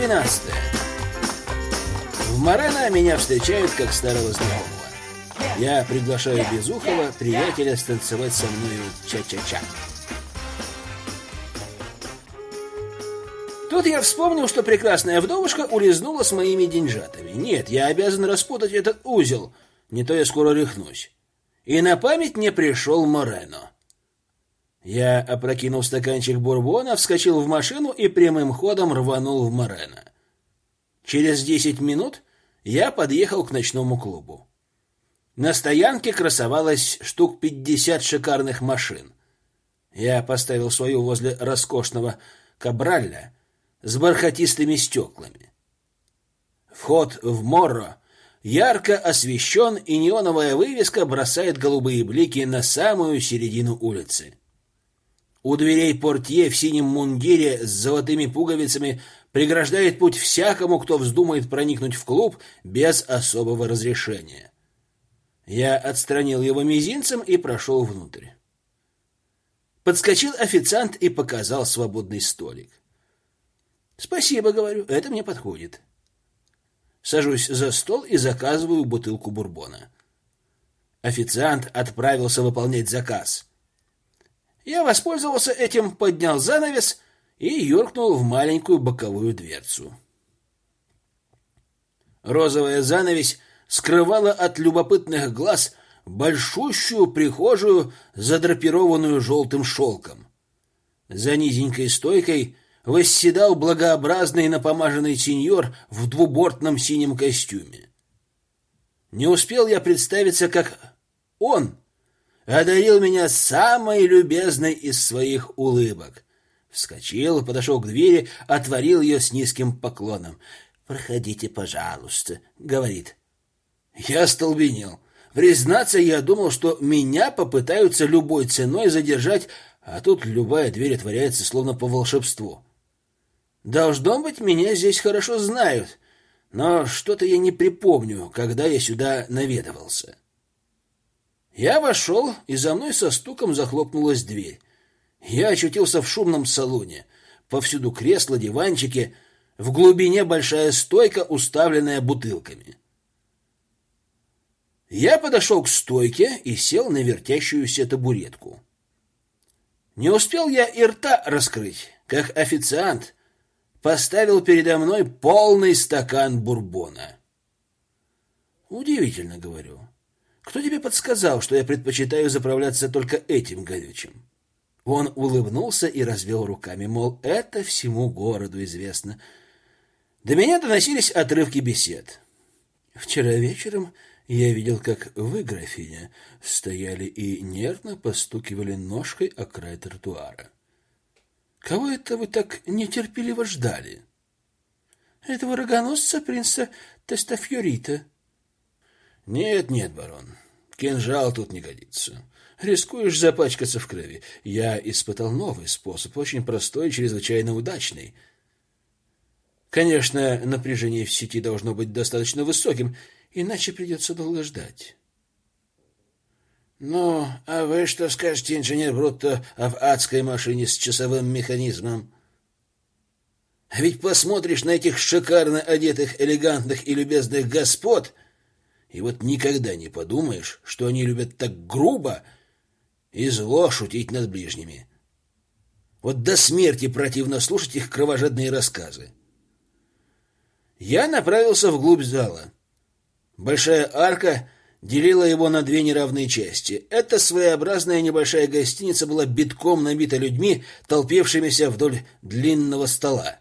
12. В Морено меня встречают как старого знакомого. Я приглашаю Безухова, приятеля, станцевать со мною ча-ча-ча. Тут я вспомнил, что прекрасная вдовушка улизнула с моими деньжатами. Нет, я обязан распутать этот узел, не то я скоро рехнусь. И на память мне пришел Морено. Я опрокинул стаканчик бурбона, вскочил в машину и прямым ходом рванул в Морено. Через десять минут я подъехал к ночному клубу. На стоянке красовалось штук пятьдесят шикарных машин. Я поставил свою возле роскошного кабралля с бархатистыми стеклами. Вход в Морро ярко освещен, и неоновая вывеска бросает голубые блики на самую середину улицы. У дверей портье в синем мундире с золотыми пуговицами преграждает путь всякому, кто вздумает проникнуть в клуб без особого разрешения. Я отстранил его мизинцем и прошел внутрь. Подскочил официант и показал свободный столик. «Спасибо, — говорю, — это мне подходит». Сажусь за стол и заказываю бутылку бурбона. Официант отправился выполнять заказ. Я воспользовался этим, поднял занавес и юркнул в маленькую боковую дверцу. Розовая занавесь скрывала от любопытных глаз большущую прихожую, задрапированную желтым шелком. За низенькой стойкой восседал благообразный напомаженный сеньор в двубортном синем костюме. Не успел я представиться, как он одарил меня самой любезной из своих улыбок. Вскочил, подошел к двери, отворил ее с низким поклоном. «Проходите, пожалуйста», — говорит. Я столбенел. Признаться, я думал, что меня попытаются любой ценой задержать, а тут любая дверь отворяется словно по волшебству. Должно быть, меня здесь хорошо знают, но что-то я не припомню, когда я сюда наведывался. Я вошел, и за мной со стуком захлопнулась дверь. Я очутился в шумном салоне. Повсюду кресла, диванчики, в глубине большая стойка, уставленная бутылками. Я подошел к стойке и сел на вертящуюся табуретку. Не успел я и рта раскрыть, как официант поставил передо мной полный стакан бурбона. Удивительно, говорю. Кто тебе подсказал, что я предпочитаю заправляться только этим горючим? Он улыбнулся и развел руками, мол, это всему городу известно. До меня доносились отрывки бесед. Вчера вечером я видел, как вы, графиня, стояли и нервно постукивали ножкой о край тротуара. Кого это вы так нетерпеливо ждали? Этого рогоносца принца Тестофьорита. Нет, нет, барон, кинжал тут не годится. Рискуешь запачкаться в крови. Я испытал новый способ, очень простой и чрезвычайно удачный. Конечно, напряжение в сети должно быть достаточно высоким, иначе придется долго ждать. «Ну, а вы что скажете, инженер Брутто, об адской машине с часовым механизмом?» Ведь посмотришь на этих шикарно одетых, элегантных и любезных господ, и вот никогда не подумаешь, что они любят так грубо и зло шутить над ближними. Вот до смерти противно слушать их кровожадные рассказы. Я направился вглубь зала. Большая арка делила его на две неравные части. Эта своеобразная небольшая гостиница была битком набита людьми, толпевшимися вдоль длинного стола.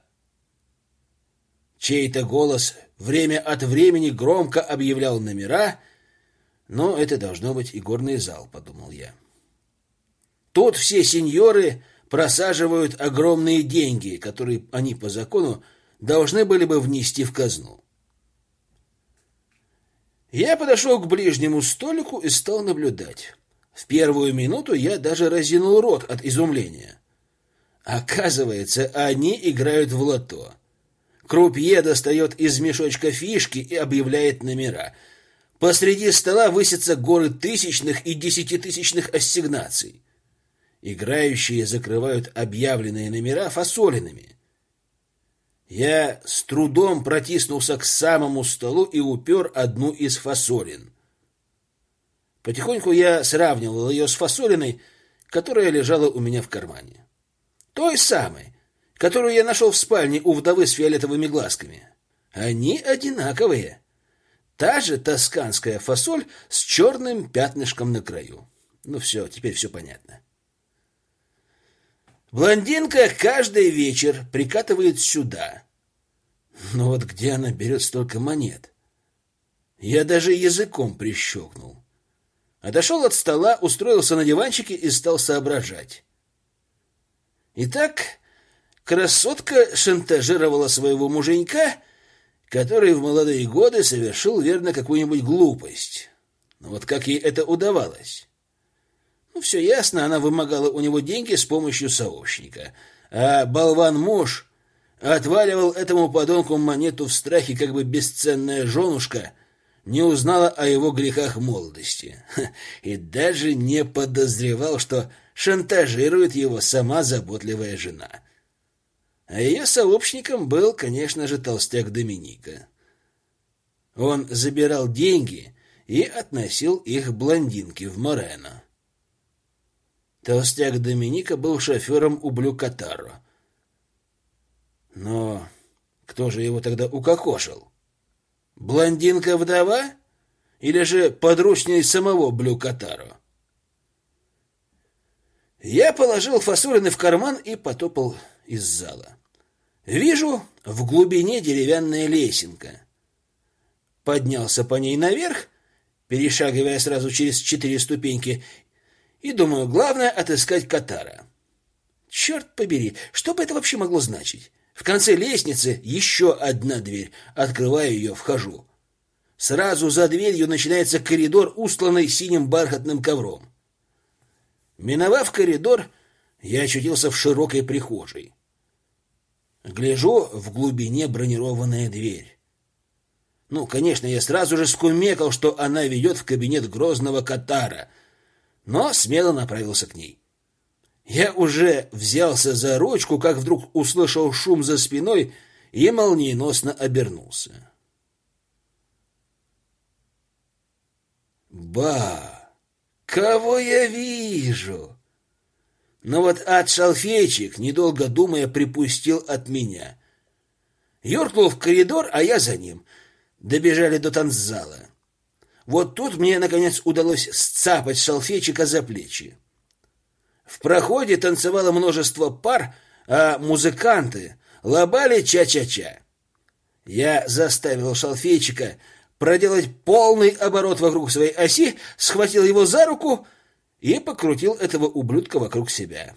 Чей-то голос время от времени громко объявлял номера, но это должно быть игорный зал, подумал я. Тут все сеньоры просаживают огромные деньги, которые они по закону должны были бы внести в казну. Я подошел к ближнему столику и стал наблюдать. В первую минуту я даже разинул рот от изумления. Оказывается, они играют в лото. Крупье достает из мешочка фишки и объявляет номера. Посреди стола высятся горы тысячных и десятитысячных ассигнаций. Играющие закрывают объявленные номера фасолинами. Я с трудом протиснулся к самому столу и упер одну из фасолин. Потихоньку я сравнивал ее с фасолиной, которая лежала у меня в кармане. Той самой, которую я нашел в спальне у вдовы с фиолетовыми глазками. Они одинаковые. Та же тосканская фасоль с черным пятнышком на краю. Ну все, теперь все понятно. Блондинка каждый вечер прикатывает сюда. Но вот где она берет столько монет? Я даже языком прищелкнул. Отошел от стола, устроился на диванчике и стал соображать. Итак, красотка шантажировала своего муженька, который в молодые годы совершил верно какую-нибудь глупость. Но вот как ей это удавалось? Ну, все ясно, она вымогала у него деньги с помощью сообщника. А болван-муж отваливал этому подонку монету в страхе, как бы бесценная женушка не узнала о его грехах молодости. И даже не подозревал, что шантажирует его сама заботливая жена. А ее сообщником был, конечно же, толстяк Доминика. Он забирал деньги и относил их блондинке в Морено. Толстяк Доминика был шофером у Блюкатаро. Но кто же его тогда укокошил? Блондинка-вдова? Или же подручный самого Блюкатаро? Я положил фасолины в карман и потопал из зала. Вижу в глубине деревянная лесенка. Поднялся по ней наверх, перешагивая сразу через четыре ступеньки, и думаю, главное отыскать Катара. Черт побери, что бы это вообще могло значить? В конце лестницы еще одна дверь. Открываю ее, вхожу. Сразу за дверью начинается коридор, устланный синим бархатным ковром. Миновав коридор, я очутился в широкой прихожей. Гляжу, в глубине бронированная дверь. Ну, конечно, я сразу же скумекал, что она ведет в кабинет грозного Катара — но смело направился к ней. Я уже взялся за ручку, как вдруг услышал шум за спиной и молниеносно обернулся. Ба! Кого я вижу? Но вот от шалфейчик, недолго думая, припустил от меня. Юркнул в коридор, а я за ним. Добежали до танцзала. Вот тут мне, наконец, удалось сцапать шалфейчика за плечи. В проходе танцевало множество пар, а музыканты лобали ча-ча-ча. Я заставил шалфейчика проделать полный оборот вокруг своей оси, схватил его за руку и покрутил этого ублюдка вокруг себя.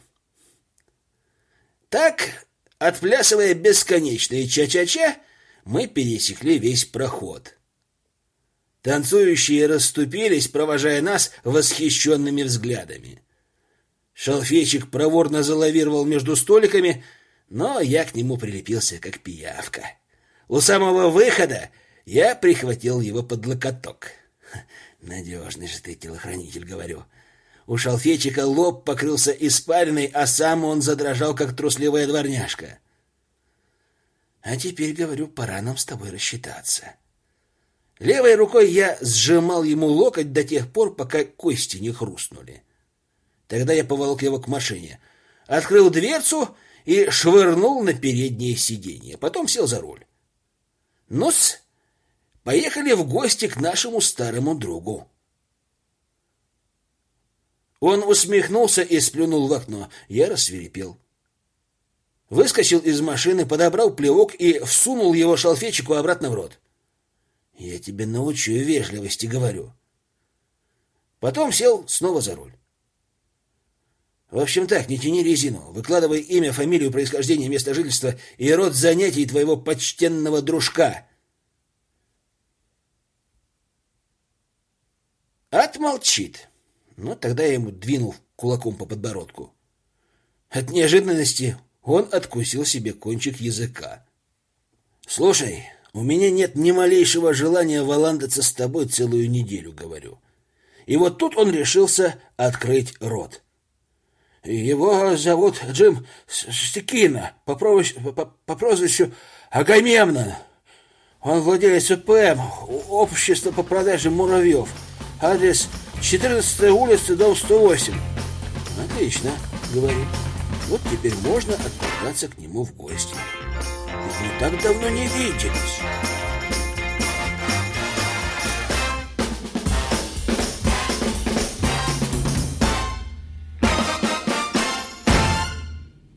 Так, отплясывая бесконечные ча-ча-ча, мы пересекли весь проход. Танцующие расступились, провожая нас восхищенными взглядами. Шалфейчик проворно залавировал между столиками, но я к нему прилепился, как пиявка. У самого выхода я прихватил его под локоток. Надежный же ты телохранитель, говорю. У шалфейчика лоб покрылся испариной, а сам он задрожал, как трусливая дворняжка. А теперь, говорю, пора нам с тобой рассчитаться. Левой рукой я сжимал ему локоть до тех пор, пока кости не хрустнули. Тогда я поволок его к машине, открыл дверцу и швырнул на переднее сиденье. Потом сел за руль. Ну-с, поехали в гости к нашему старому другу. Он усмехнулся и сплюнул в окно. Я рассверепел. Выскочил из машины, подобрал плевок и всунул его шалфейчику обратно в рот. Я тебе научу вежливости, говорю. Потом сел снова за руль. В общем так, не тяни резину. Выкладывай имя, фамилию, происхождение, место жительства и род занятий твоего почтенного дружка. Отмолчит. Ну, тогда я ему двинул кулаком по подбородку. От неожиданности он откусил себе кончик языка. Слушай, у меня нет ни малейшего желания валандаться с тобой целую неделю, говорю. И вот тут он решился открыть рот. Его зовут Джим Стекина по, прозвищу, по, по прозвищу Агамемнон. Он владелец УПМ, общество по продаже муравьев. Адрес 14 улица, дом 108. Отлично, говорит. Вот теперь можно отправляться к нему в гости. Ведь мы так давно не виделись.